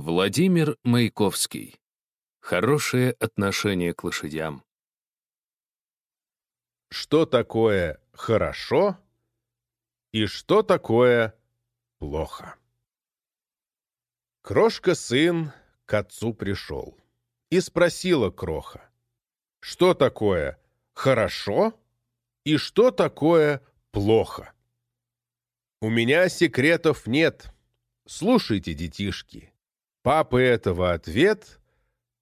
Владимир Маяковский. Хорошее отношение к лошадям. Что такое хорошо и что такое плохо? Крошка-сын к отцу пришел и спросила Кроха, что такое хорошо и что такое плохо? У меня секретов нет. Слушайте, детишки. Папы этого ответ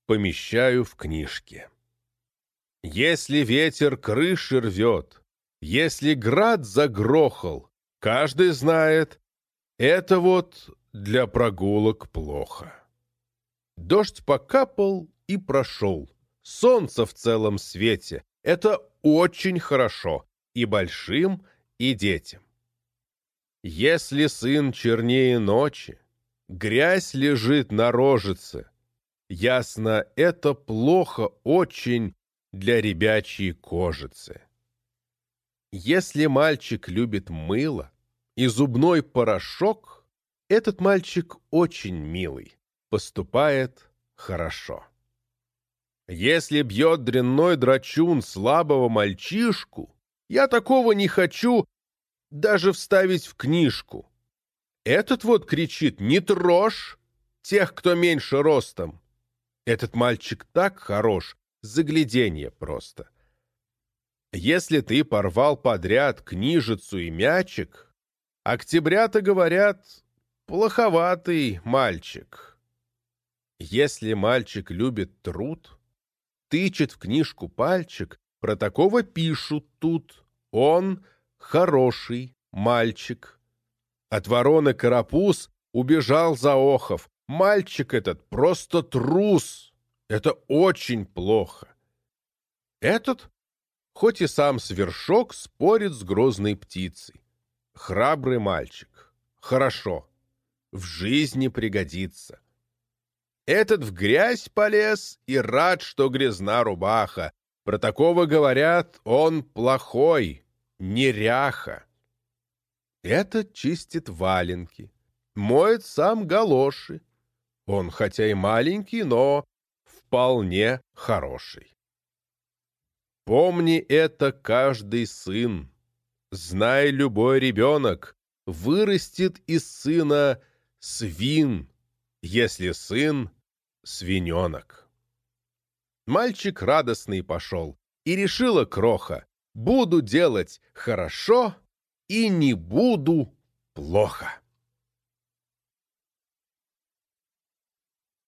помещаю в книжке. Если ветер крыши рвет, если град загрохал, каждый знает, это вот для прогулок плохо. Дождь покапал и прошел. Солнце в целом свете. Это очень хорошо и большим, и детям. Если сын чернее ночи, Грязь лежит на рожице. Ясно, это плохо очень для ребячьей кожицы. Если мальчик любит мыло и зубной порошок, этот мальчик очень милый, поступает хорошо. Если бьет дрянной драчун слабого мальчишку, я такого не хочу даже вставить в книжку. Этот вот кричит «Не трожь!» тех, кто меньше ростом. Этот мальчик так хорош, загляденье просто. Если ты порвал подряд книжицу и мячик, октябрята говорят «плоховатый мальчик». Если мальчик любит труд, тычет в книжку пальчик, про такого пишут тут «он хороший мальчик». От вороны карапуз убежал за охов. Мальчик этот просто трус. Это очень плохо. Этот, хоть и сам свершок, спорит с грозной птицей. Храбрый мальчик. Хорошо. В жизни пригодится. Этот в грязь полез и рад, что грязна рубаха. Про такого говорят, он плохой, неряха. Этот чистит валенки, моет сам галоши. Он хотя и маленький, но вполне хороший. Помни это каждый сын. Знай, любой ребенок вырастет из сына свин, если сын — свиненок. Мальчик радостный пошел, и решила кроха, буду делать хорошо — и не буду плохо.